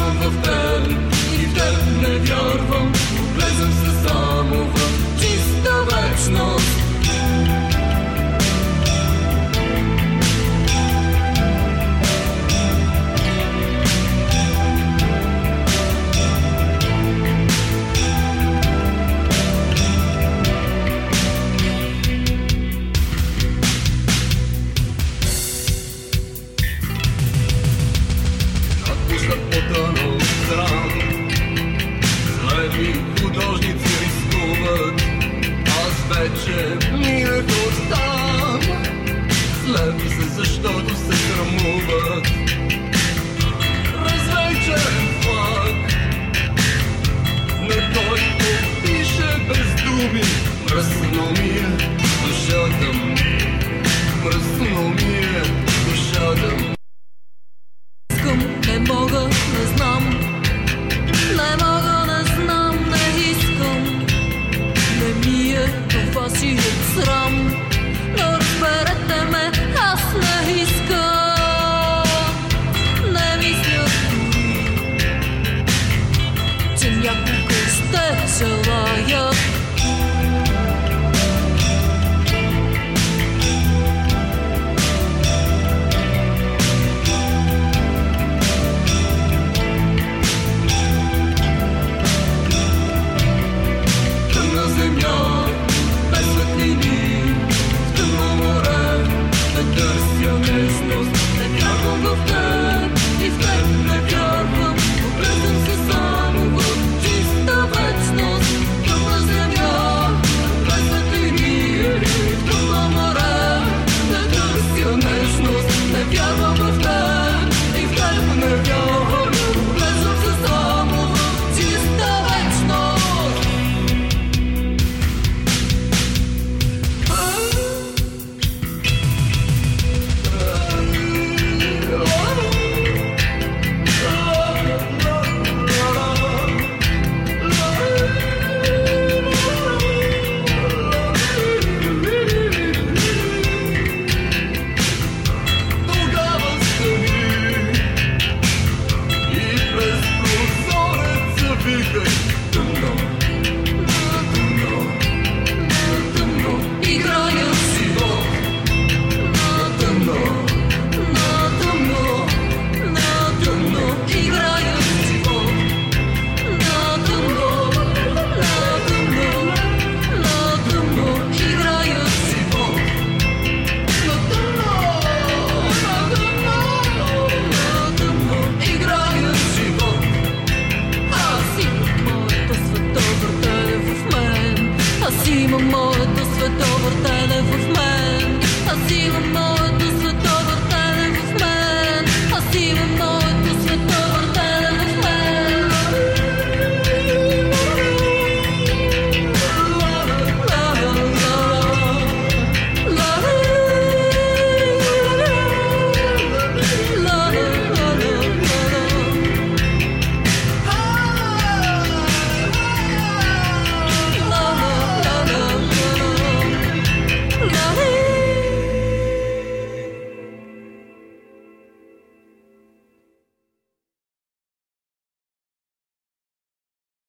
of the обръщат потънал стран. Леви художници рискуват, аз вече минах от там. Слепи се, защото се срамуват. Развечен факт, но който пише без думи, мръсно ми е.